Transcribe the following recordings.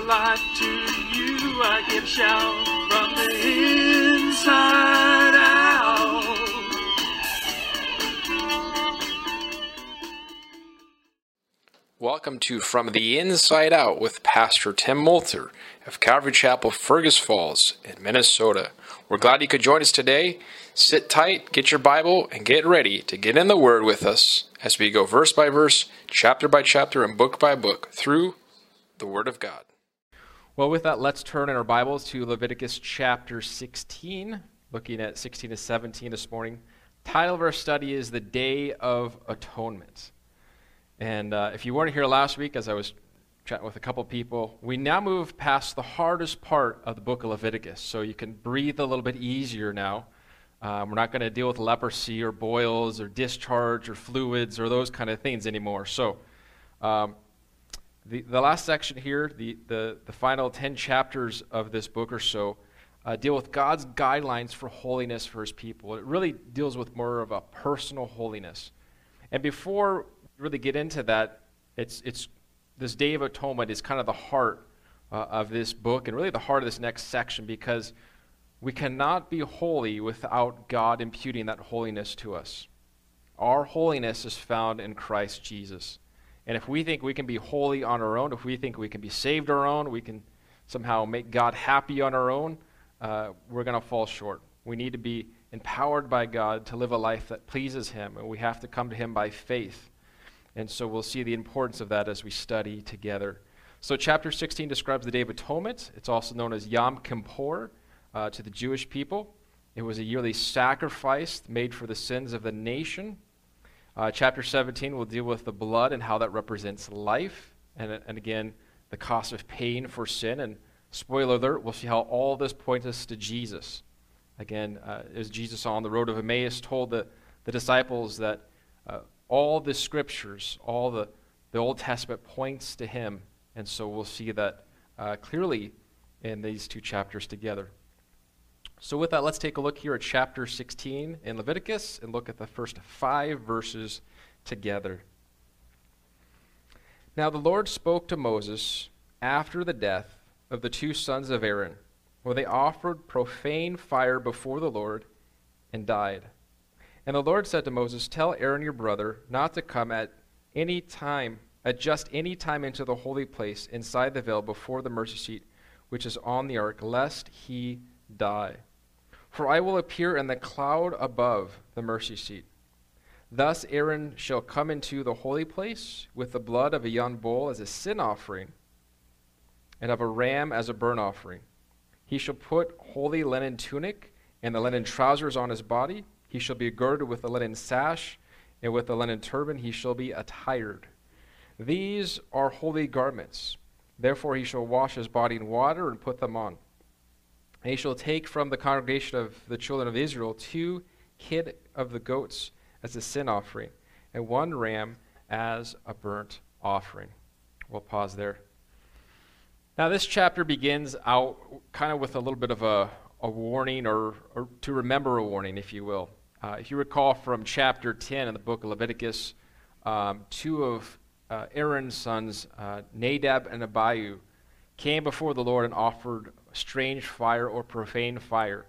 life to you. I give shout from the inside out. Welcome to From the Inside Out with Pastor Tim Moulter of Calvary Chapel, Fergus Falls in Minnesota. We're glad you could join us today. Sit tight, get your Bible, and get ready to get in the Word with us as we go verse by verse, chapter by chapter, and book by book through the Word of God. Well, with that, let's turn in our Bibles to Leviticus chapter 16, looking at 16 to 17 this morning. Title of our study is The Day of Atonement. And uh, if you weren't here last week, as I was chatting with a couple people, we now move past the hardest part of the book of Leviticus. So you can breathe a little bit easier now. Um, we're not going to deal with leprosy or boils or discharge or fluids or those kind of things anymore. So um, the, the last section here, the, the, the final 10 chapters of this book or so, uh, deal with God's guidelines for holiness for his people. It really deals with more of a personal holiness. And before we really get into that, it's, it's this Day of Atonement is kind of the heart uh, of this book and really the heart of this next section because we cannot be holy without God imputing that holiness to us. Our holiness is found in Christ Jesus. And if we think we can be holy on our own, if we think we can be saved our own, we can somehow make God happy on our own, uh, we're going to fall short. We need to be empowered by God to live a life that pleases Him, and we have to come to Him by faith. And so we'll see the importance of that as we study together. So, chapter 16 describes the Day of Atonement. It's also known as Yom Kippur uh, to the Jewish people. It was a yearly sacrifice made for the sins of the nation. Uh, chapter 17 will deal with the blood and how that represents life. And, and again, the cost of paying for sin. And spoiler alert, we'll see how all this points us to Jesus. Again, uh, as Jesus on the road of Emmaus told the, the disciples that uh, all the scriptures, all the, the Old Testament points to him. And so we'll see that uh, clearly in these two chapters together. So, with that, let's take a look here at chapter 16 in Leviticus and look at the first five verses together. Now, the Lord spoke to Moses after the death of the two sons of Aaron, where they offered profane fire before the Lord and died. And the Lord said to Moses, Tell Aaron your brother not to come at any time, at just any time into the holy place inside the veil before the mercy seat, which is on the ark, lest he die. For I will appear in the cloud above the mercy seat. Thus Aaron shall come into the holy place with the blood of a young bull as a sin offering, and of a ram as a burnt offering. He shall put holy linen tunic and the linen trousers on his body he shall be girded with a linen sash, and with a linen turban he shall be attired. These are holy garments. Therefore he shall wash his body in water and put them on. And he shall take from the congregation of the children of Israel two kid of the goats as a sin offering, and one ram as a burnt offering. We'll pause there. Now, this chapter begins out kind of with a little bit of a, a warning, or, or to remember a warning, if you will. Uh, if you recall from chapter 10 in the book of Leviticus, um, two of uh, Aaron's sons, uh, Nadab and Abihu, came before the Lord and offered strange fire or profane fire.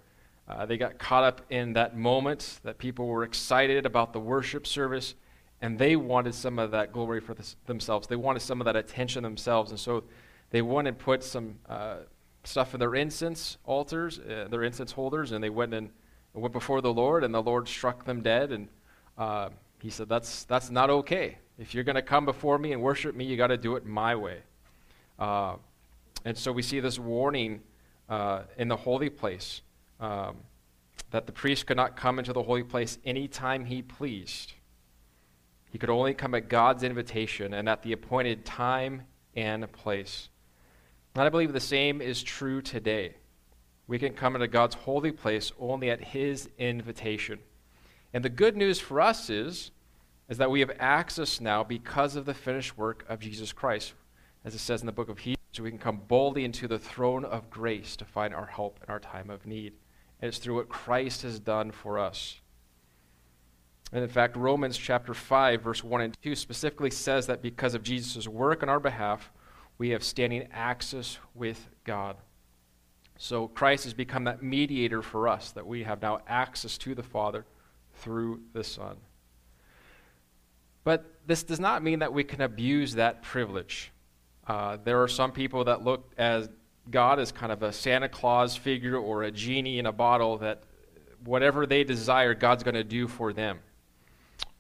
Uh, they got caught up in that moment that people were excited about the worship service, and they wanted some of that glory for themselves. They wanted some of that attention themselves, and so they went and put some uh, stuff in their incense altars, uh, their incense holders, and they went and went before the Lord, and the Lord struck them dead. And uh, he said, that's, that's not okay. If you're going to come before me and worship me, you got to do it my way. Uh, and so we see this warning uh, in the holy place um, that the priest could not come into the holy place anytime he pleased. He could only come at God's invitation and at the appointed time and place. And I believe the same is true today we can come into God's holy place only at His invitation. And the good news for us is, is that we have access now because of the finished work of Jesus Christ. As it says in the book of Hebrews, we can come boldly into the throne of grace to find our help in our time of need. And it's through what Christ has done for us. And in fact, Romans chapter 5, verse 1 and 2 specifically says that because of Jesus' work on our behalf, we have standing access with God. So Christ has become that mediator for us, that we have now access to the Father through the Son. But this does not mean that we can abuse that privilege. Uh, there are some people that look as God as kind of a Santa Claus figure or a genie in a bottle that whatever they desire, God's going to do for them.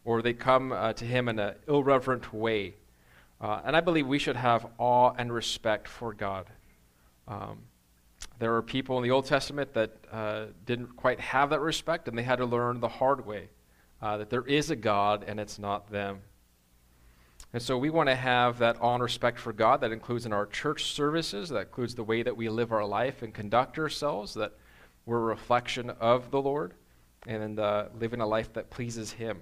Or they come uh, to Him in an irreverent way. Uh, and I believe we should have awe and respect for God. Um, there are people in the Old Testament that uh, didn't quite have that respect, and they had to learn the hard way uh, that there is a God and it's not them. And so we want to have that awe and respect for God that includes in our church services, that includes the way that we live our life and conduct ourselves, that we're a reflection of the Lord and uh, living a life that pleases Him.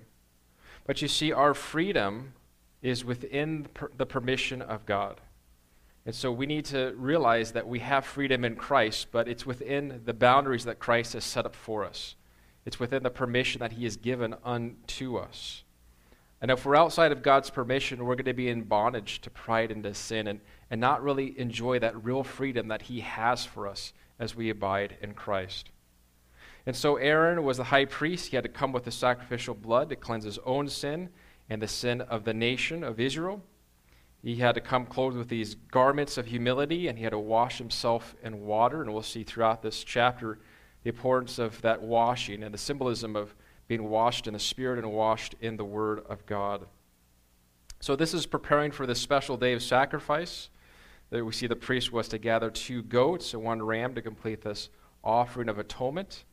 But you see, our freedom is within the permission of God. And so we need to realize that we have freedom in Christ, but it's within the boundaries that Christ has set up for us. It's within the permission that He has given unto us. And if we're outside of God's permission, we're going to be in bondage to pride and to sin and, and not really enjoy that real freedom that He has for us as we abide in Christ. And so Aaron was the high priest. He had to come with the sacrificial blood to cleanse his own sin and the sin of the nation of Israel. He had to come clothed with these garments of humility, and he had to wash himself in water. And we'll see throughout this chapter the importance of that washing and the symbolism of being washed in the Spirit and washed in the Word of God. So, this is preparing for this special day of sacrifice. That we see the priest was to gather two goats and one ram to complete this offering of atonement.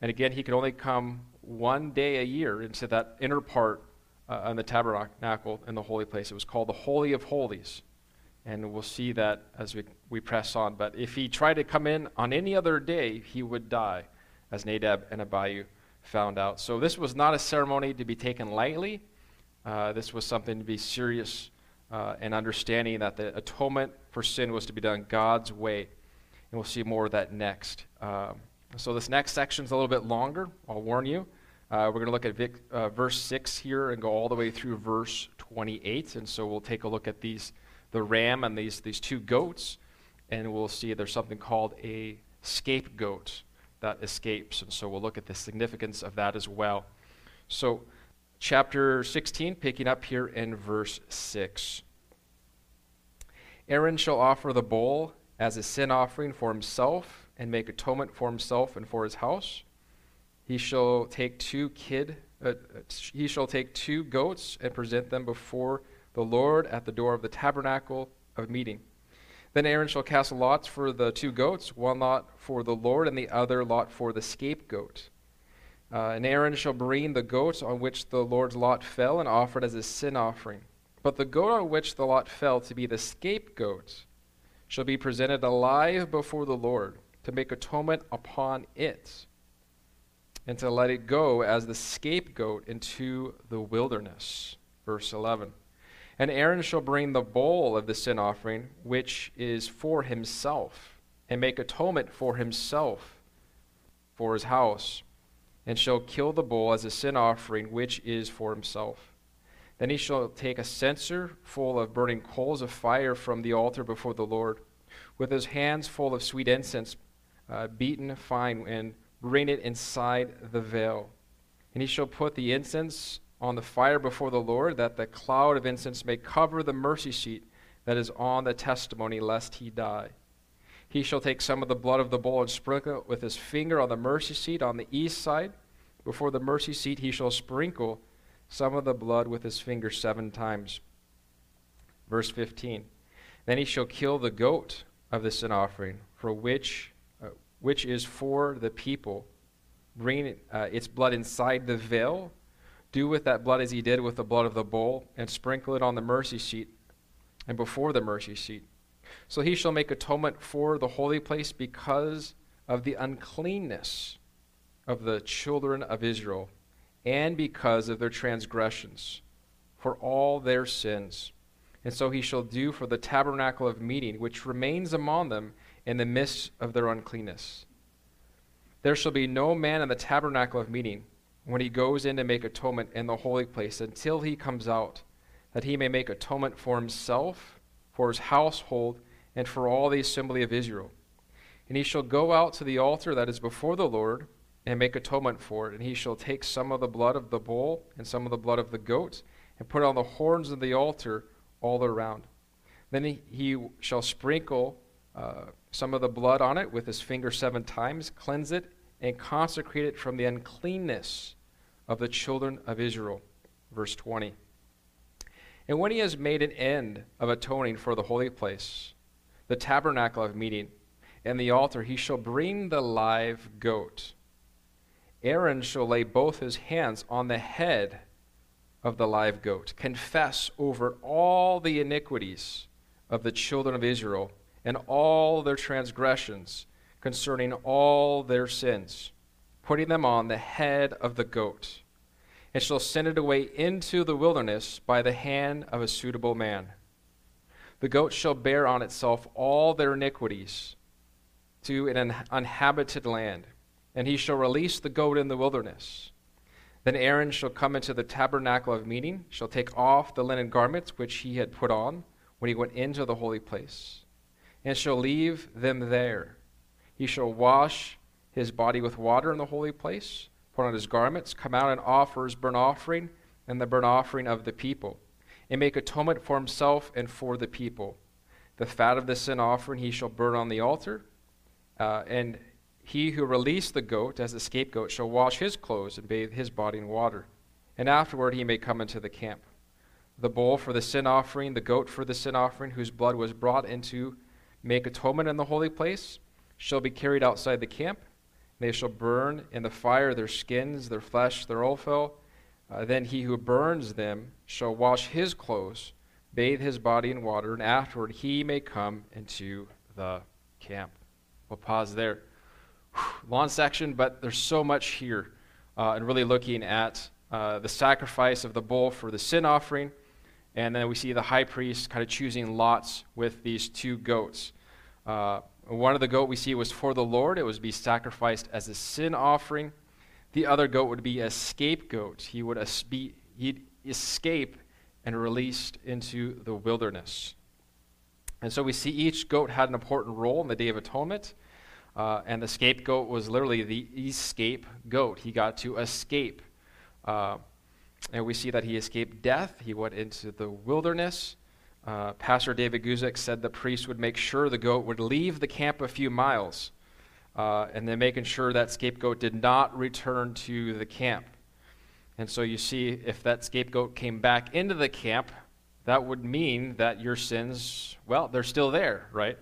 And again, he could only come one day a year into that inner part uh, in the tabernacle in the holy place. It was called the Holy of Holies. And we'll see that as we, we press on. But if he tried to come in on any other day, he would die, as Nadab and Abihu found out. So this was not a ceremony to be taken lightly. Uh, this was something to be serious uh, and understanding that the atonement for sin was to be done God's way. And we'll see more of that next. Um, so this next section is a little bit longer, I'll warn you. Uh, we're going to look at Vic, uh, verse 6 here and go all the way through verse 28. And so we'll take a look at these, the ram and these, these two goats, and we'll see there's something called a scapegoat that escapes. And so we'll look at the significance of that as well. So, chapter 16, picking up here in verse 6. Aaron shall offer the bull as a sin offering for himself and make atonement for himself and for his house. He shall take two kid, uh, he shall take two goats and present them before the Lord at the door of the tabernacle of meeting. Then Aaron shall cast lots for the two goats, one lot for the Lord, and the other lot for the scapegoat. Uh, and Aaron shall bring the goats on which the Lord's lot fell and offer it as a sin offering. But the goat on which the lot fell to be the scapegoat shall be presented alive before the Lord to make atonement upon it and to let it go as the scapegoat into the wilderness. Verse 11. And Aaron shall bring the bowl of the sin offering, which is for himself, and make atonement for himself, for his house, and shall kill the bull as a sin offering, which is for himself. Then he shall take a censer full of burning coals of fire from the altar before the Lord, with his hands full of sweet incense, uh, beaten fine, and bring it inside the veil. And he shall put the incense on the fire before the Lord, that the cloud of incense may cover the mercy seat that is on the testimony, lest he die. He shall take some of the blood of the bull and sprinkle it with his finger on the mercy seat on the east side. Before the mercy seat he shall sprinkle some of the blood with his finger seven times. Verse 15. Then he shall kill the goat of the sin offering, for which which is for the people. Bring uh, its blood inside the veil. Do with that blood as he did with the blood of the bull, and sprinkle it on the mercy seat and before the mercy seat. So he shall make atonement for the holy place because of the uncleanness of the children of Israel, and because of their transgressions, for all their sins. And so he shall do for the tabernacle of meeting, which remains among them in the midst of their uncleanness. There shall be no man in the tabernacle of meeting when he goes in to make atonement in the holy place until he comes out, that he may make atonement for himself, for his household, and for all the assembly of Israel. And he shall go out to the altar that is before the Lord, and make atonement for it. And he shall take some of the blood of the bull, and some of the blood of the goat, and put on the horns of the altar all around. Then he, shall sprinkle uh, some of the blood on it with his finger seven times, cleanse it, and consecrate it from the uncleanness of the children of Israel. Verse 20. And when he has made an end of atoning for the holy place, the tabernacle of meeting, and the altar, he shall bring the live goat. Aaron shall lay both his hands on the head of the live goat, confess over all the iniquities of the children of Israel and all their transgressions concerning all their sins, putting them on the head of the goat and shall send it away into the wilderness by the hand of a suitable man. The goat shall bear on itself all their iniquities to an uninhabited land, and he shall release the goat in the wilderness. Then Aaron shall come into the tabernacle of meeting, shall take off the linen garments which he had put on when he went into the holy place, and shall leave them there. He shall wash his body with water in the holy place put on his garments, come out and offer his burnt offering and the burnt offering of the people, and make atonement for himself and for the people. The fat of the sin offering he shall burn on the altar, uh, and he who released the goat as a scapegoat shall wash his clothes and bathe his body in water, and afterward he may come into the camp. The bull for the sin offering, the goat for the sin offering, whose blood was brought into make atonement in the holy place, shall be carried outside the camp they shall burn in the fire their skins, their flesh, their offal. Uh, then he who burns them shall wash his clothes, bathe his body in water, and afterward he may come into the camp. We'll pause there. Whew, long section, but there's so much here. Uh, and really looking at uh, the sacrifice of the bull for the sin offering. And then we see the high priest kind of choosing lots with these two goats. Uh, one of the goat we see was for the Lord. It was to be sacrificed as a sin offering. The other goat would be a scapegoat. He would be, he'd escape and released into the wilderness. And so we see each goat had an important role in the Day of Atonement. Uh, and the scapegoat was literally the escape goat. He got to escape. Uh, and we see that he escaped death. He went into the wilderness. Uh, Pastor David Guzik said the priest would make sure the goat would leave the camp a few miles, uh, and then making sure that scapegoat did not return to the camp. And so you see, if that scapegoat came back into the camp, that would mean that your sins, well, they're still there, right?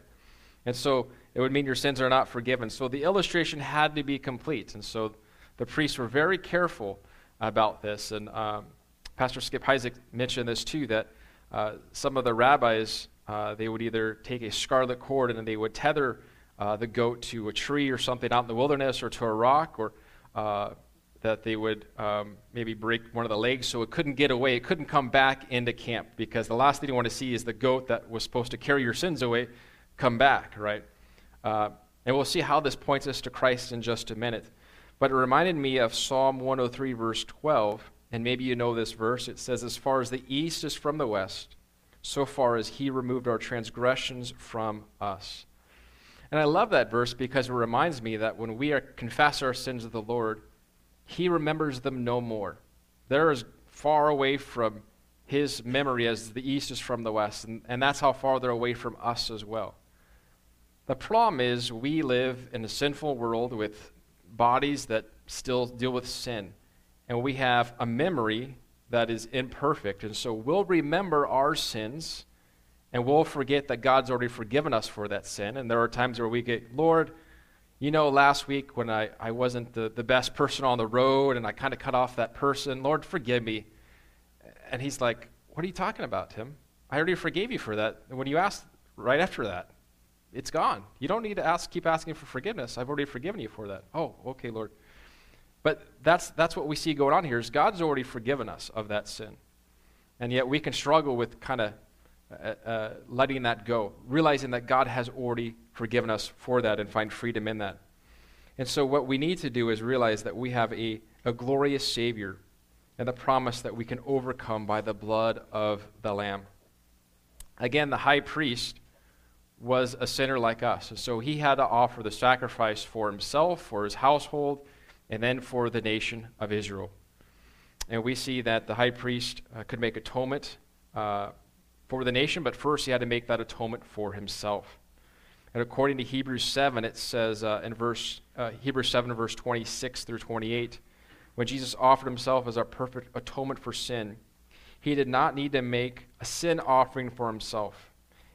And so it would mean your sins are not forgiven. So the illustration had to be complete. And so the priests were very careful about this. And um, Pastor Skip Heitzig mentioned this too that uh, some of the rabbis, uh, they would either take a scarlet cord and they would tether uh, the goat to a tree or something out in the wilderness or to a rock, or uh, that they would um, maybe break one of the legs so it couldn't get away. It couldn't come back into camp because the last thing you want to see is the goat that was supposed to carry your sins away come back, right? And we'll see how this points us to Christ in just a minute. But it reminded me of Psalm 103, verse 12 and maybe you know this verse. It says, As far as the east is from the west, so far as he removed our transgressions from us. And I love that verse because it reminds me that when we confess our sins to the Lord, he remembers them no more. They're as far away from his memory as the east is from the west, and, and that's how far they're away from us as well. The problem is we live in a sinful world with bodies that still deal with sin and we have a memory that is imperfect. And so we'll remember our sins and we'll forget that God's already forgiven us for that sin. And there are times where we get, Lord, you know, last week when I, I wasn't the, the best person on the road and I kind of cut off that person, Lord, forgive me. And he's like, What are you talking about, Tim? I already forgave you for that. And when you asked right after that, it's gone. You don't need to ask, keep asking for forgiveness. I've already forgiven you for that. Oh, okay, Lord. But that's, that's what we see going on here is God's already forgiven us of that sin. And yet we can struggle with kind of uh, uh, letting that go, realizing that God has already forgiven us for that and find freedom in that. And so what we need to do is realize that we have a, a glorious Savior and the promise that we can overcome by the blood of the Lamb. Again, the high priest was a sinner like us. And so he had to offer the sacrifice for himself, for his household, and then for the nation of Israel. And we see that the high priest uh, could make atonement uh, for the nation, but first he had to make that atonement for himself. And according to Hebrews 7, it says uh, in verse uh, Hebrews 7, verse 26 through 28, when Jesus offered himself as our perfect atonement for sin, he did not need to make a sin offering for himself.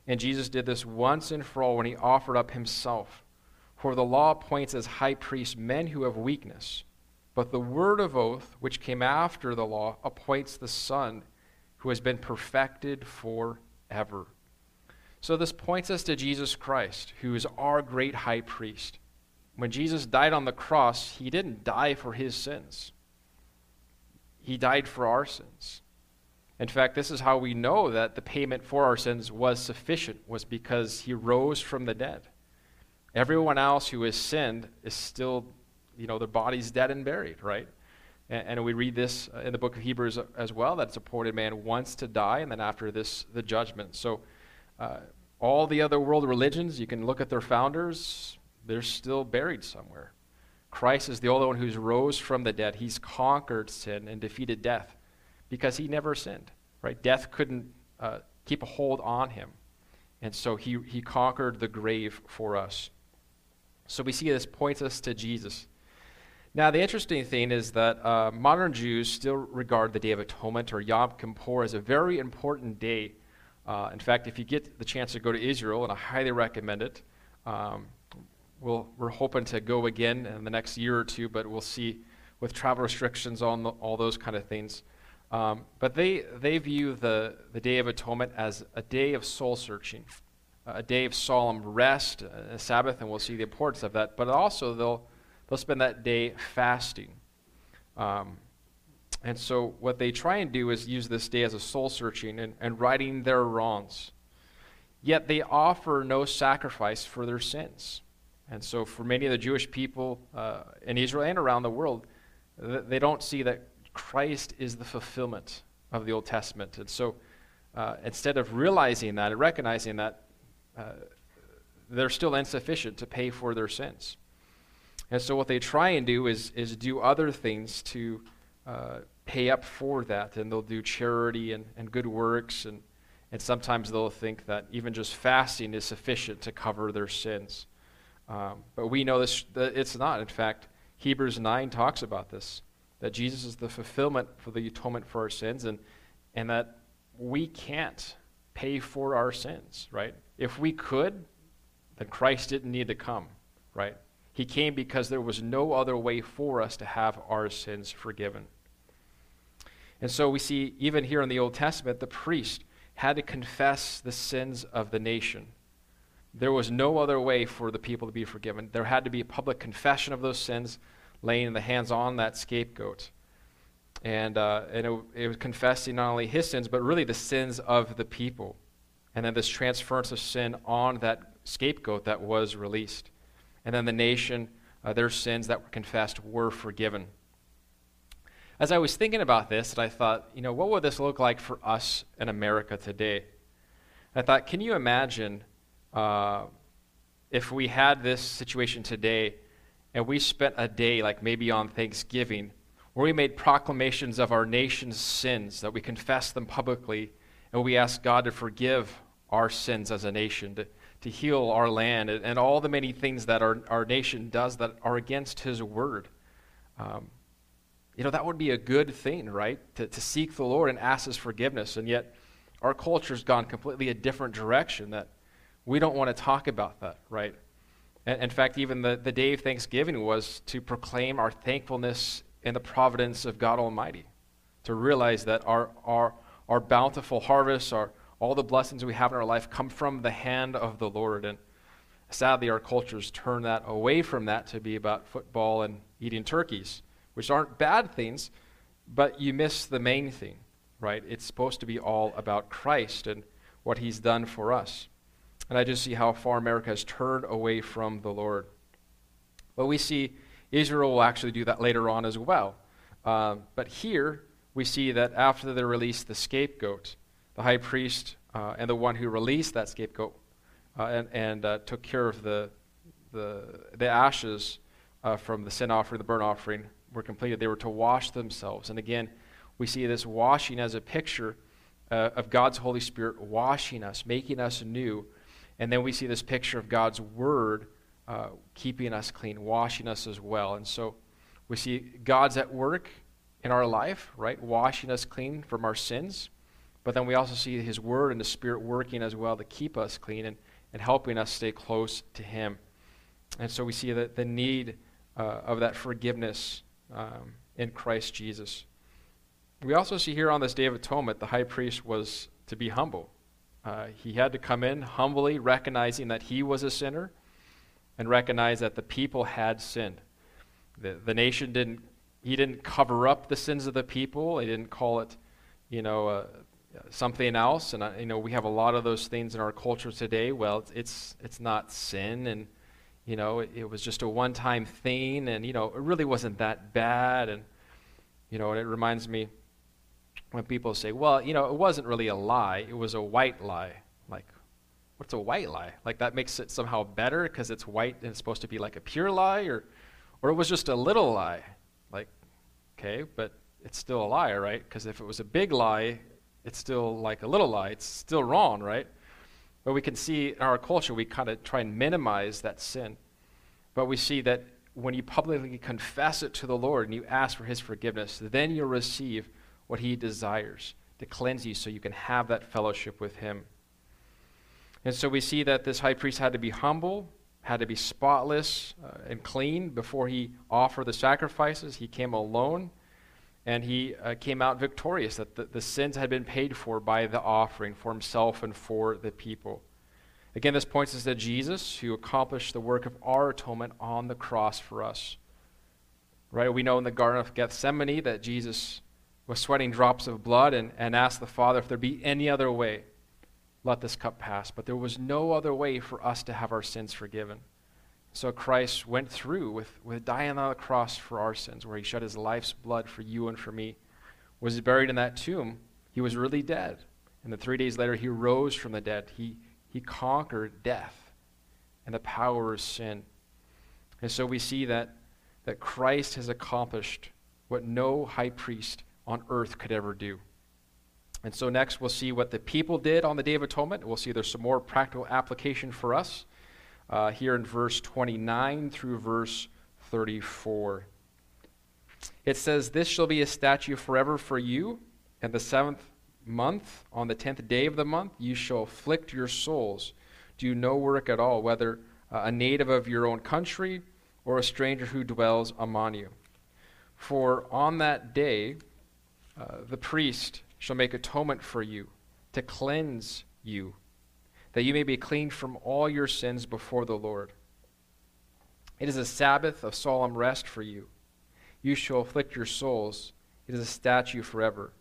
And Jesus did this once and for all when he offered up himself. For the law appoints as high priests men who have weakness, but the word of oath, which came after the law, appoints the Son who has been perfected forever. So this points us to Jesus Christ, who is our great high priest. When Jesus died on the cross, he didn't die for his sins, he died for our sins. In fact, this is how we know that the payment for our sins was sufficient, was because he rose from the dead. Everyone else who has sinned is still, you know, their body's dead and buried, right? And, and we read this in the book of Hebrews as well that it's appointed man once to die, and then after this, the judgment. So, uh, all the other world religions, you can look at their founders, they're still buried somewhere. Christ is the only one who's rose from the dead. He's conquered sin and defeated death because he never sinned, right? Death couldn't uh, keep a hold on him. And so he, he conquered the grave for us. So we see this points us to Jesus. Now, the interesting thing is that uh, modern Jews still regard the Day of Atonement or Yom Kippur as a very important day. Uh, in fact, if you get the chance to go to Israel, and I highly recommend it, um, we'll, we're hoping to go again in the next year or two, but we'll see with travel restrictions on the, all those kind of things. Um, but they, they view the, the Day of Atonement as a day of soul searching, a day of solemn rest, a Sabbath, and we'll see the importance of that. But also, they'll, they'll spend that day fasting. Um, and so, what they try and do is use this day as a soul searching and, and righting their wrongs. Yet, they offer no sacrifice for their sins. And so, for many of the Jewish people uh, in Israel and around the world, they don't see that Christ is the fulfillment of the Old Testament. And so uh, instead of realizing that and recognizing that, uh, they're still insufficient to pay for their sins. And so what they try and do is, is do other things to uh, pay up for that. And they'll do charity and, and good works. And, and sometimes they'll think that even just fasting is sufficient to cover their sins. Um, but we know this, that it's not. In fact, Hebrews 9 talks about this that Jesus is the fulfillment for the atonement for our sins, and, and that we can't pay for our sins, right? If we could, then Christ didn't need to come, right? He came because there was no other way for us to have our sins forgiven. And so we see, even here in the Old Testament, the priest had to confess the sins of the nation. There was no other way for the people to be forgiven. There had to be a public confession of those sins laying the hands on that scapegoat. And, uh, and it, it was confessing not only his sins, but really the sins of the people. And then this transference of sin on that scapegoat that was released. And then the nation, uh, their sins that were confessed were forgiven. As I was thinking about this, I thought, you know, what would this look like for us in America today? I thought, can you imagine uh, if we had this situation today and we spent a day, like maybe on Thanksgiving, where we made proclamations of our nation's sins, that we confessed them publicly, and we ask God to forgive our sins as a nation, to, to heal our land, and, and all the many things that our, our nation does that are against His word. Um, you know, that would be a good thing, right? To, to seek the Lord and ask His forgiveness. And yet, our culture's gone completely a different direction that we don't want to talk about that, right? In fact, even the, the day of Thanksgiving was to proclaim our thankfulness in the providence of God Almighty, to realize that our, our, our bountiful harvests, our, all the blessings we have in our life come from the hand of the Lord. And sadly, our cultures turn that away from that to be about football and eating turkeys, which aren't bad things, but you miss the main thing, right? It's supposed to be all about Christ and what he's done for us. And I just see how far America has turned away from the Lord. But we see Israel will actually do that later on as well. Um, but here, we see that after they release the scapegoat, the high priest uh, and the one who released that scapegoat uh, and, and uh, took care of the, the, the ashes uh, from the sin offering, the burnt offering, were completed. They were to wash themselves. And again, we see this washing as a picture uh, of God's Holy Spirit washing us, making us new. And then we see this picture of God's Word uh, keeping us clean, washing us as well. And so we see God's at work in our life, right? Washing us clean from our sins. But then we also see His Word and the Spirit working as well to keep us clean and, and helping us stay close to Him. And so we see that the need uh, of that forgiveness um, in Christ Jesus. We also see here on this Day of Atonement, the high priest was to be humble. Uh, he had to come in humbly, recognizing that he was a sinner and recognize that the people had sinned. The, the nation didn't, he didn't cover up the sins of the people. He didn't call it, you know, uh, something else. And, uh, you know, we have a lot of those things in our culture today. Well, it's, it's, it's not sin and, you know, it, it was just a one-time thing and, you know, it really wasn't that bad. And, you know, and it reminds me when people say, well, you know, it wasn't really a lie, it was a white lie. Like, what's a white lie? Like, that makes it somehow better because it's white and it's supposed to be like a pure lie? Or, or it was just a little lie. Okay, but it's still a lie, right? Because if it was a big lie, it's still like a little lie. It's still wrong, right? But we can see in our culture, we kind of try and minimize that sin. But we see that when you publicly confess it to the Lord and you ask for his forgiveness, then you'll receive what he desires to cleanse you so you can have that fellowship with him. And so we see that this high priest had to be humble, had to be spotless uh, and clean before he offered the sacrifices. He came alone and he uh, came out victorious, that the, the sins had been paid for by the offering for himself and for the people. Again, this points us to Jesus, who accomplished the work of our atonement on the cross for us. Right? We know in the Garden of Gethsemane that Jesus was sweating drops of blood and, and asked the Father if there be any other way, let this cup pass. But there was no other way for us to have our sins forgiven. So Christ went through with, with dying on the cross for our sins, where he shed his life's blood for you and for me. Was buried in that tomb. He was really dead. And then three days later, he rose from the dead. He, he conquered death and the power of sin. And so we see that, that Christ has accomplished what no high priest on earth could ever do. And so next we'll see what the people did on the Day of Atonement. We'll see there's some more practical application for us uh, here in verse 29 through verse 34. It says, This shall be a statute forever for you. And the seventh month, on the tenth day of the month, you shall afflict your souls. Do no work at all, whether uh, a native of your own country or a stranger who dwells among you. For on that day, uh, the priest shall make atonement for you to cleanse you, that you may be clean from all your sins before the Lord. It is a Sabbath of solemn rest for you. You shall afflict your souls. It is a statute forever.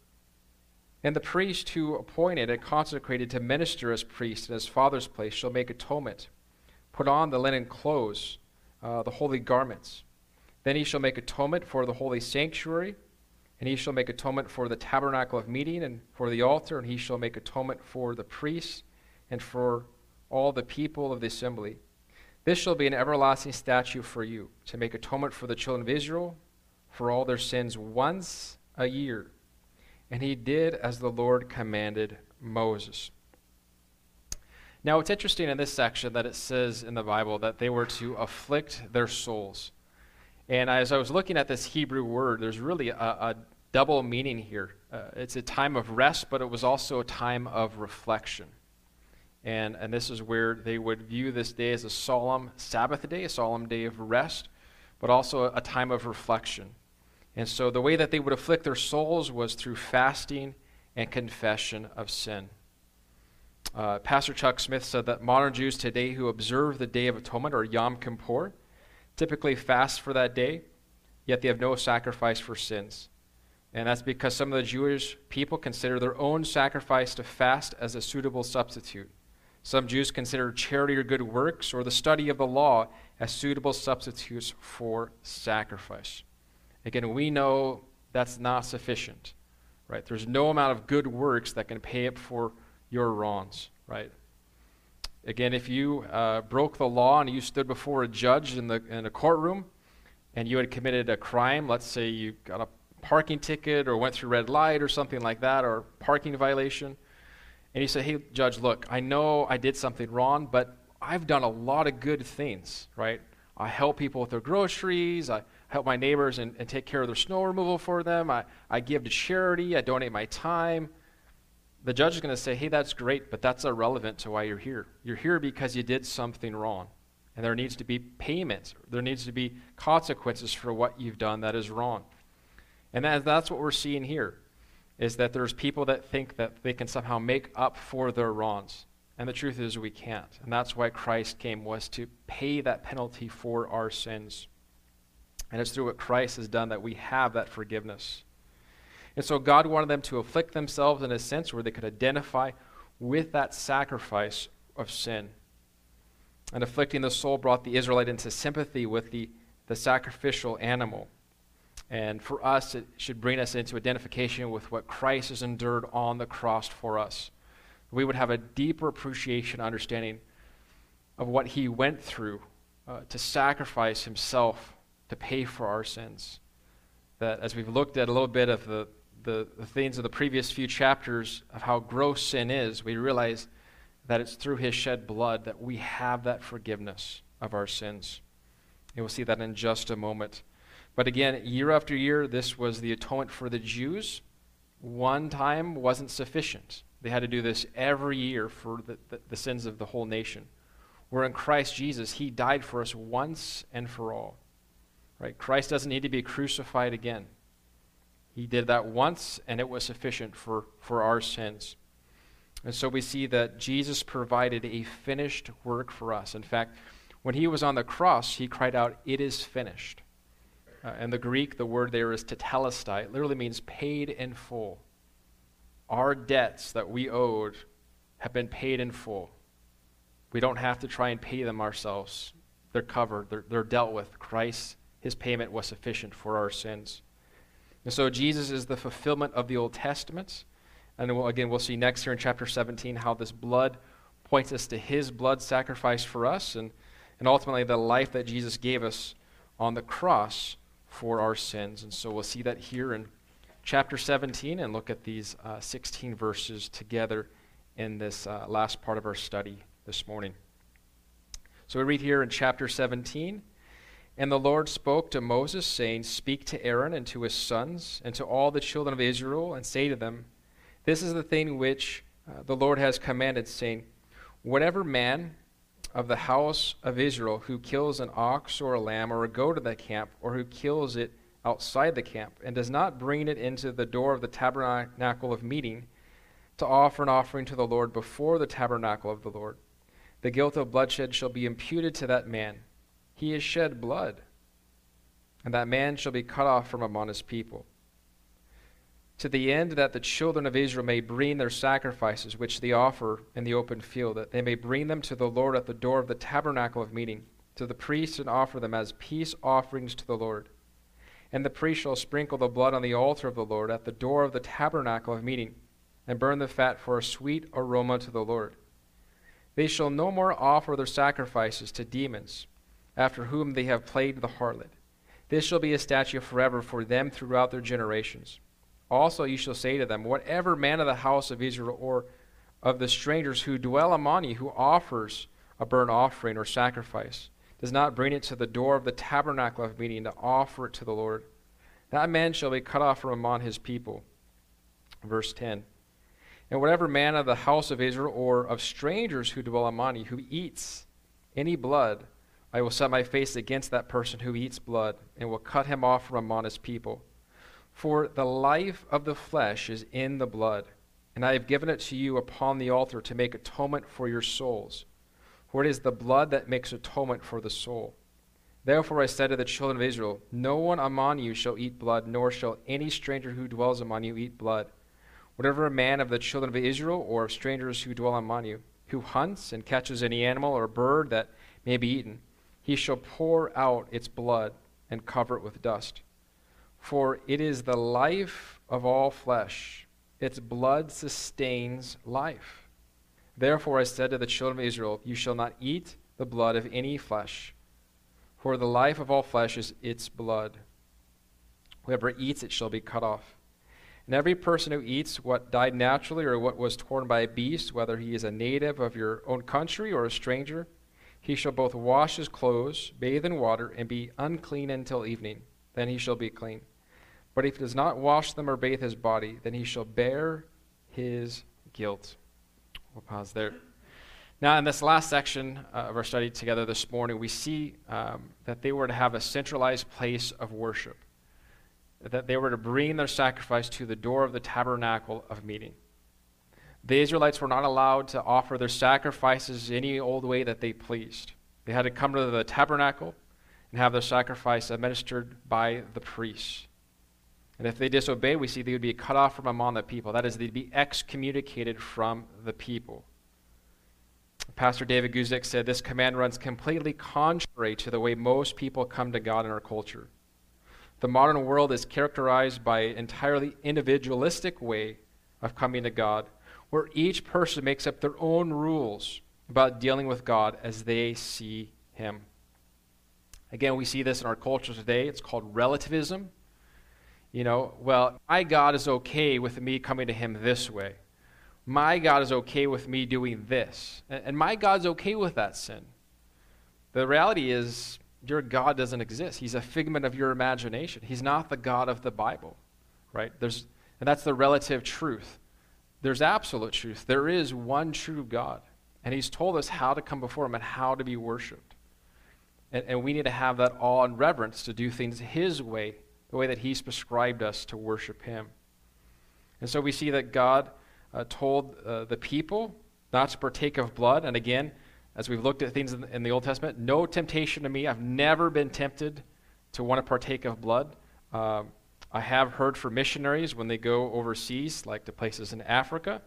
And the priest who appointed and consecrated to minister as priest in his father's place shall make atonement, put on the linen clothes, uh, the holy garments. Then he shall make atonement for the holy sanctuary and he shall make atonement for the tabernacle of meeting and for the altar, and he shall make atonement for the priests and for all the people of the assembly. This shall be an everlasting statute for you, to make atonement for the children of Israel for all their sins once a year. And he did as the Lord commanded Moses. Now, it's interesting in this section that it says in the Bible that they were to afflict their souls. And as I was looking at this Hebrew word, there's really a, a double meaning here. Uh, it's a time of rest, but it was also a time of reflection. And, and this is where they would view this day as a solemn Sabbath day, a solemn day of rest, but also a, a time of reflection. And so the way that they would afflict their souls was through fasting and confession of sin. Uh, Pastor Chuck Smith said that modern Jews today who observe the Day of Atonement or Yom Kippur typically fast for that day, yet they have no sacrifice for sins. And that's because some of the Jewish people consider their own sacrifice to fast as a suitable substitute. Some Jews consider charity or good works or the study of the law as suitable substitutes for sacrifice. Again, we know that's not sufficient. Right? There's no amount of good works that can pay up for your wrongs, right? Again, if you uh, broke the law and you stood before a judge in, the, in a courtroom and you had committed a crime, let's say you got a parking ticket or went through red light or something like that, or parking violation, and you say, hey, judge, look, I know I did something wrong, but I've done a lot of good things, right? I help people with their groceries. I help my neighbors and, and take care of their snow removal for them. I, I give to charity. I donate my time the judge is going to say, hey, that's great, but that's irrelevant to why you're here. You're here because you did something wrong. And there needs to be payment. There needs to be consequences for what you've done that is wrong. And that, that's what we're seeing here, is that there's people that think that they can somehow make up for their wrongs. And the truth is we can't. And that's why Christ came, was to pay that penalty for our sins. And it's through what Christ has done that we have that forgiveness. And so God wanted them to afflict themselves in a sense where they could identify with that sacrifice of sin. And afflicting the soul brought the Israelite into sympathy with the, the sacrificial animal. And for us, it should bring us into identification with what Christ has endured on the cross for us. We would have a deeper appreciation, understanding of what he went through uh, to sacrifice himself to pay for our sins. That as we've looked at a little bit of the, the, the things of the previous few chapters of how gross sin is, we realize that it's through his shed blood that we have that forgiveness of our sins. And we'll see that in just a moment. But again, year after year, this was the atonement for the Jews. One time wasn't sufficient. They had to do this every year for the, the, the sins of the whole nation. Where in Christ Jesus, he died for us once and for all. Right? Christ doesn't need to be crucified again. He did that once, and it was sufficient for, for our sins. And so we see that Jesus provided a finished work for us. In fact, when he was on the cross, he cried out, It is finished. Uh, in the Greek, the word there is tetelestai. It literally means paid in full. Our debts that we owed have been paid in full. We don't have to try and pay them ourselves. They're covered, they're, they're dealt with. Christ, his payment was sufficient for our sins. And so Jesus is the fulfillment of the Old Testament. And we'll, again, we'll see next here in chapter 17 how this blood points us to his blood sacrifice for us and, and ultimately the life that Jesus gave us on the cross for our sins. And so we'll see that here in chapter 17 and look at these uh, 16 verses together in this uh, last part of our study this morning. So we read here in chapter 17 and the Lord spoke to Moses, saying, Speak to Aaron and to his sons and to all the children of Israel, and say to them, This is the thing which uh, the Lord has commanded, saying, Whatever man of the house of Israel who kills an ox or a lamb or a goat in the camp, or who kills it outside the camp, and does not bring it into the door of the tabernacle of meeting to offer an offering to the Lord before the tabernacle of the Lord, the guilt of bloodshed shall be imputed to that man he has shed blood, and that man shall be cut off from among his people. To the end that the children of Israel may bring their sacrifices which they offer in the open field, that they may bring them to the Lord at the door of the tabernacle of meeting, to the priest, and offer them as peace offerings to the Lord. And the priest shall sprinkle the blood on the altar of the Lord at the door of the tabernacle of meeting, and burn the fat for a sweet aroma to the Lord. They shall no more offer their sacrifices to demons after whom they have played the harlot. This shall be a statute forever for them throughout their generations. Also you shall say to them, Whatever man of the house of Israel or of the strangers who dwell among you who offers a burnt offering or sacrifice does not bring it to the door of the tabernacle of meeting to offer it to the Lord, that man shall be cut off from among his people. Verse 10. And whatever man of the house of Israel or of strangers who dwell among you who eats any blood, I will set my face against that person who eats blood, and will cut him off from among his people. For the life of the flesh is in the blood, and I have given it to you upon the altar to make atonement for your souls. For it is the blood that makes atonement for the soul. Therefore I said to the children of Israel, No one among you shall eat blood, nor shall any stranger who dwells among you eat blood. Whatever a man of the children of Israel or of strangers who dwell among you, who hunts and catches any animal or bird that may be eaten, he shall pour out its blood and cover it with dust. For it is the life of all flesh, its blood sustains life. Therefore I said to the children of Israel, You shall not eat the blood of any flesh, for the life of all flesh is its blood. Whoever eats it shall be cut off. And every person who eats what died naturally or what was torn by a beast, whether he is a native of your own country or a stranger, he shall both wash his clothes, bathe in water, and be unclean until evening. Then he shall be clean. But if he does not wash them or bathe his body, then he shall bear his guilt. We'll pause there. Now, in this last section uh, of our study together this morning, we see um, that they were to have a centralized place of worship, that they were to bring their sacrifice to the door of the tabernacle of meeting. The Israelites were not allowed to offer their sacrifices any old way that they pleased. They had to come to the tabernacle and have their sacrifice administered by the priests. And if they disobeyed, we see they would be cut off from among the people. That is, they'd be excommunicated from the people. Pastor David Guzik said this command runs completely contrary to the way most people come to God in our culture. The modern world is characterized by an entirely individualistic way of coming to God, where each person makes up their own rules about dealing with God as they see Him. Again, we see this in our culture today. It's called relativism. You know, well, my God is okay with me coming to Him this way. My God is okay with me doing this. And my God's okay with that sin. The reality is, your God doesn't exist. He's a figment of your imagination. He's not the God of the Bible, right? There's, and that's the relative truth. There's absolute truth. There is one true God. And He's told us how to come before Him and how to be worshiped. And, and we need to have that awe and reverence to do things His way, the way that He's prescribed us to worship Him. And so we see that God uh, told uh, the people not to partake of blood. And again, as we've looked at things in, in the Old Testament, no temptation to me. I've never been tempted to want to partake of blood. Um, I have heard from missionaries when they go overseas, like to places in Africa,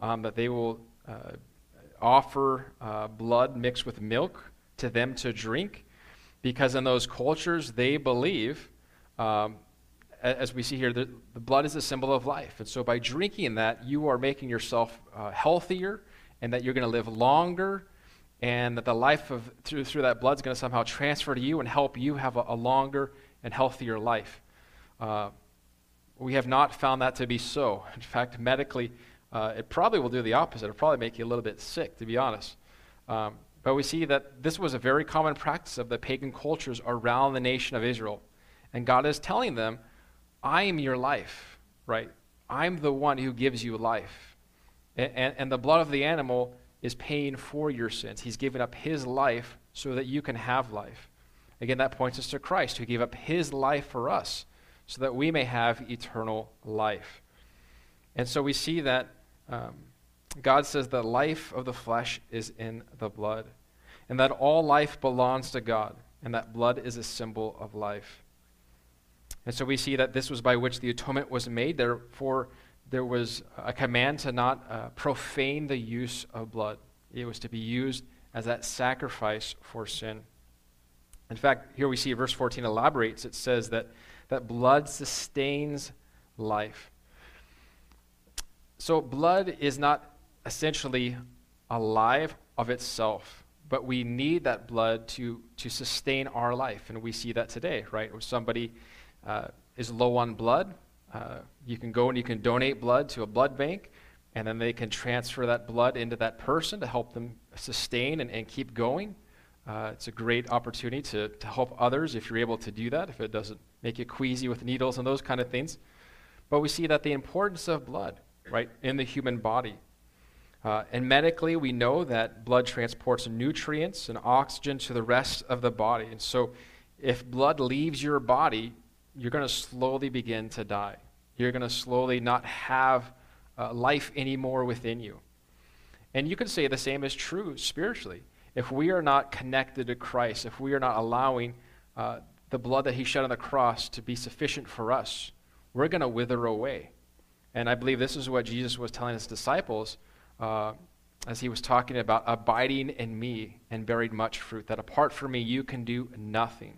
um, that they will uh, offer uh, blood mixed with milk to them to drink, because in those cultures they believe, um, as we see here, the, the, blood is a symbol of life, and so by drinking that, you are making yourself uh, healthier, and that you're going to live longer, and that the life of through through that blood is going to somehow transfer to you and help you have a, a longer and healthier life. Uh, we have not found that to be so. In fact, medically, uh, it probably will do the opposite. It'll probably make you a little bit sick, to be honest. Um, but we see that this was a very common practice of the pagan cultures around the nation of Israel. And God is telling them, I am your life, right? I'm the one who gives you life. And, and, and the blood of the animal is paying for your sins. He's given up his life so that you can have life. Again, that points us to Christ, who gave up his life for us so that we may have eternal life. And so we see that um, God says the life of the flesh is in the blood, and that all life belongs to God, and that blood is a symbol of life. And so we see that this was by which the atonement was made. Therefore, there was a command to not uh, profane the use of blood, it was to be used as that sacrifice for sin. In fact, here we see verse 14 elaborates. It says that that blood sustains life. So, blood is not essentially alive of itself, but we need that blood to, to sustain our life. And we see that today, right? If somebody uh, is low on blood, uh, you can go and you can donate blood to a blood bank, and then they can transfer that blood into that person to help them sustain and, and keep going. Uh, it's a great opportunity to, to help others if you're able to do that, if it doesn't make you queasy with needles and those kind of things. But we see that the importance of blood, right, in the human body. Uh, and medically, we know that blood transports nutrients and oxygen to the rest of the body. And so, if blood leaves your body, you're going to slowly begin to die. You're going to slowly not have uh, life anymore within you. And you could say the same is true spiritually if we are not connected to Christ, if we are not allowing uh, the blood that He shed on the cross to be sufficient for us, we're going to wither away. And I believe this is what Jesus was telling his disciples uh, as he was talking about abiding in me and bearing much fruit, that apart from me, you can do nothing.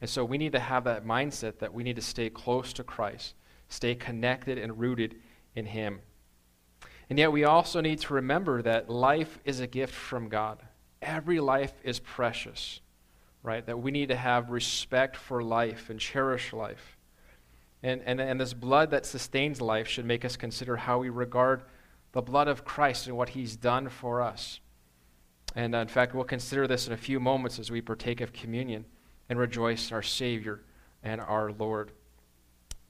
And so we need to have that mindset that we need to stay close to Christ, stay connected and rooted in Him. And yet, we also need to remember that life is a gift from God. Every life is precious, right? That we need to have respect for life and cherish life. And, and, and this blood that sustains life should make us consider how we regard the blood of Christ and what he's done for us. And uh, in fact, we'll consider this in a few moments as we partake of communion and rejoice in our Savior and our Lord.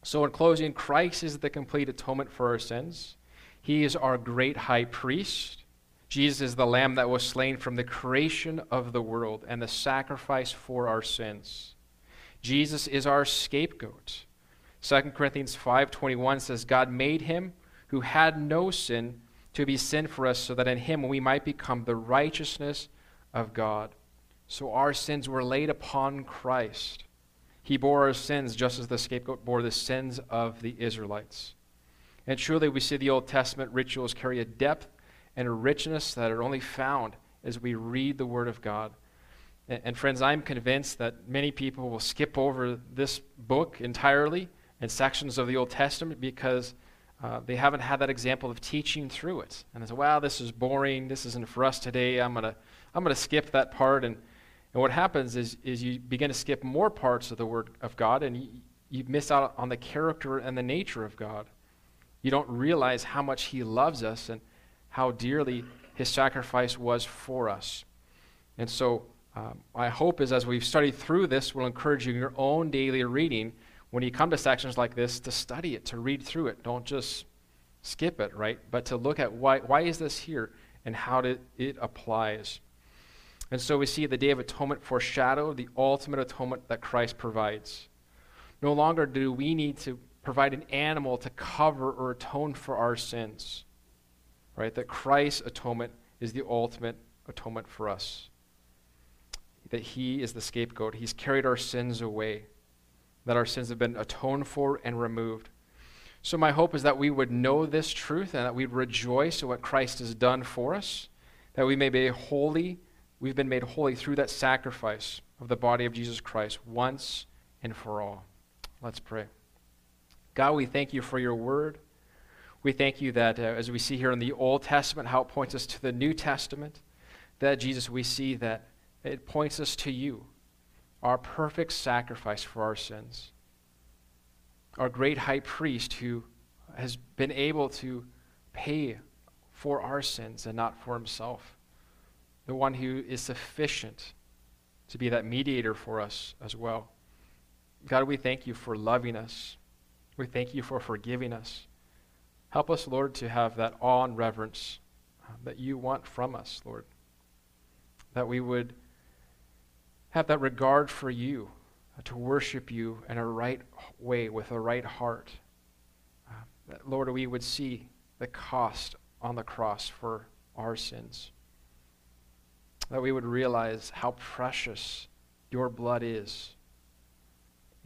So, in closing, Christ is the complete atonement for our sins. He is our great high priest. Jesus is the lamb that was slain from the creation of the world and the sacrifice for our sins. Jesus is our scapegoat. 2 Corinthians 5:21 says God made him who had no sin to be sin for us so that in him we might become the righteousness of God. So our sins were laid upon Christ. He bore our sins just as the scapegoat bore the sins of the Israelites. And truly, we see the Old Testament rituals carry a depth and a richness that are only found as we read the Word of God. And, and, friends, I'm convinced that many people will skip over this book entirely and sections of the Old Testament because uh, they haven't had that example of teaching through it. And they say, wow, this is boring. This isn't for us today. I'm going to I'm gonna skip that part. And, and what happens is, is you begin to skip more parts of the Word of God and you, you miss out on the character and the nature of God. You don't realize how much He loves us and how dearly His sacrifice was for us. And so, um, my hope is as we've studied through this, we'll encourage you in your own daily reading when you come to sections like this to study it, to read through it. Don't just skip it, right? But to look at why, why is this here and how did it applies. And so we see the Day of Atonement foreshadow the ultimate atonement that Christ provides. No longer do we need to provide an animal to cover or atone for our sins. Right? That Christ's atonement is the ultimate atonement for us. That he is the scapegoat. He's carried our sins away. That our sins have been atoned for and removed. So, my hope is that we would know this truth and that we'd rejoice at what Christ has done for us, that we may be holy. We've been made holy through that sacrifice of the body of Jesus Christ once and for all. Let's pray. God, we thank you for your word. We thank you that uh, as we see here in the Old Testament, how it points us to the New Testament, that Jesus, we see that it points us to you, our perfect sacrifice for our sins, our great high priest who has been able to pay for our sins and not for himself, the one who is sufficient to be that mediator for us as well. God, we thank you for loving us we thank you for forgiving us. Help us, Lord, to have that awe and reverence uh, that you want from us, Lord. That we would have that regard for you, uh, to worship you in a right way, with a right heart. Uh, that, Lord, we would see the cost on the cross for our sins. That we would realize how precious your blood is.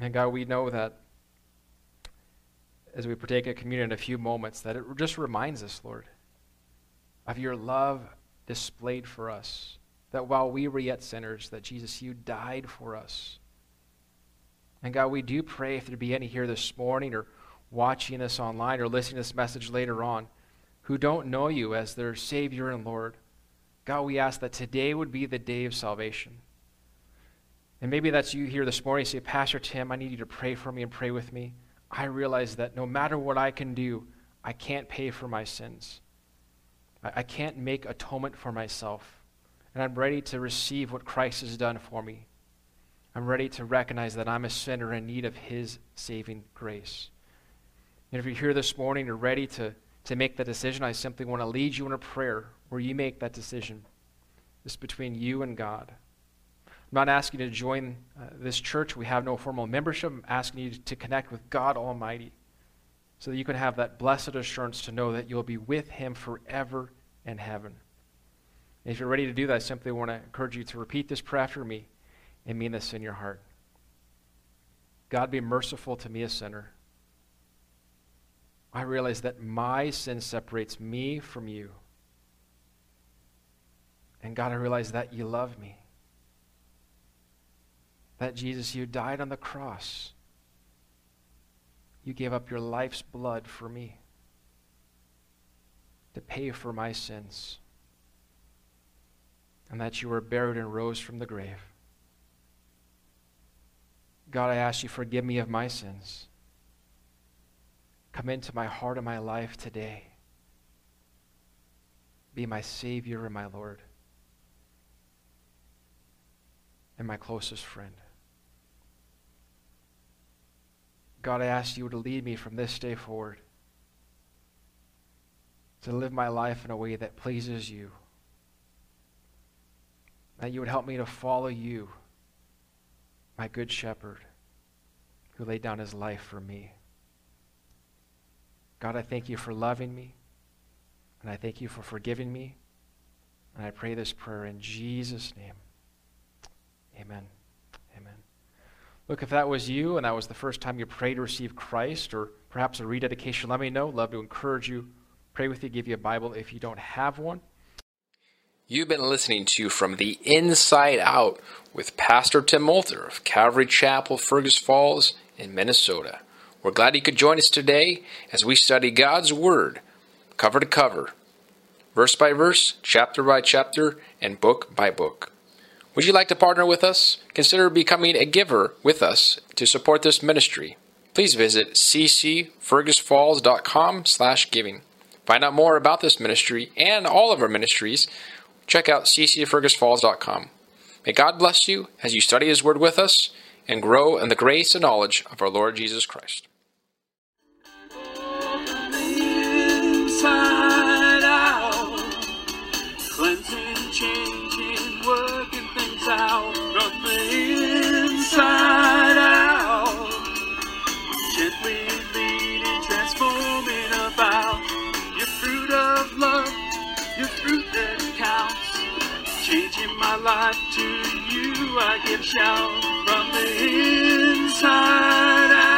And God, we know that as we partake of communion in a few moments that it just reminds us, Lord, of your love displayed for us. That while we were yet sinners, that Jesus, you died for us. And God, we do pray if there be any here this morning or watching this online or listening to this message later on who don't know you as their Savior and Lord, God, we ask that today would be the day of salvation. And maybe that's you here this morning. say, Pastor Tim, I need you to pray for me and pray with me. I realize that no matter what I can do, I can't pay for my sins. I, I can't make atonement for myself. And I'm ready to receive what Christ has done for me. I'm ready to recognize that I'm a sinner in need of His saving grace. And if you're here this morning you're ready to, to make that decision, I simply want to lead you in a prayer where you make that decision. It's between you and God. I'm not asking you to join uh, this church. We have no formal membership. I'm asking you to connect with God Almighty so that you can have that blessed assurance to know that you'll be with Him forever in heaven. And if you're ready to do that, I simply want to encourage you to repeat this prayer after me and mean this in your heart. God, be merciful to me, a sinner. I realize that my sin separates me from you. And God, I realize that you love me that Jesus, you died on the cross. You gave up your life's blood for me to pay for my sins, and that you were buried and rose from the grave. God, I ask you, forgive me of my sins. Come into my heart and my life today. Be my Savior and my Lord, and my closest friend. God, I ask you to lead me from this day forward to live my life in a way that pleases you. That you would help me to follow you, my good shepherd, who laid down his life for me. God, I thank you for loving me, and I thank you for forgiving me. And I pray this prayer in Jesus' name. Amen. Look, if that was you and that was the first time you prayed to receive Christ or perhaps a rededication, let me know. Love to encourage you, pray with you, give you a Bible if you don't have one. You've been listening to From the Inside Out with Pastor Tim Moulter of Calvary Chapel, Fergus Falls in Minnesota. We're glad you could join us today as we study God's Word, cover to cover, verse by verse, chapter by chapter, and book by book. Would you like to partner with us? Consider becoming a giver with us to support this ministry. Please visit ccfergusfalls.com slash giving. Find out more about this ministry and all of our ministries. Check out ccfergusfalls.com. May God bless you as you study His Word with us and grow in the grace and knowledge of our Lord Jesus Christ. inside out. Gently leading, transforming about. Your fruit of love, your fruit that counts. Changing my life to you, I give shout from the inside out.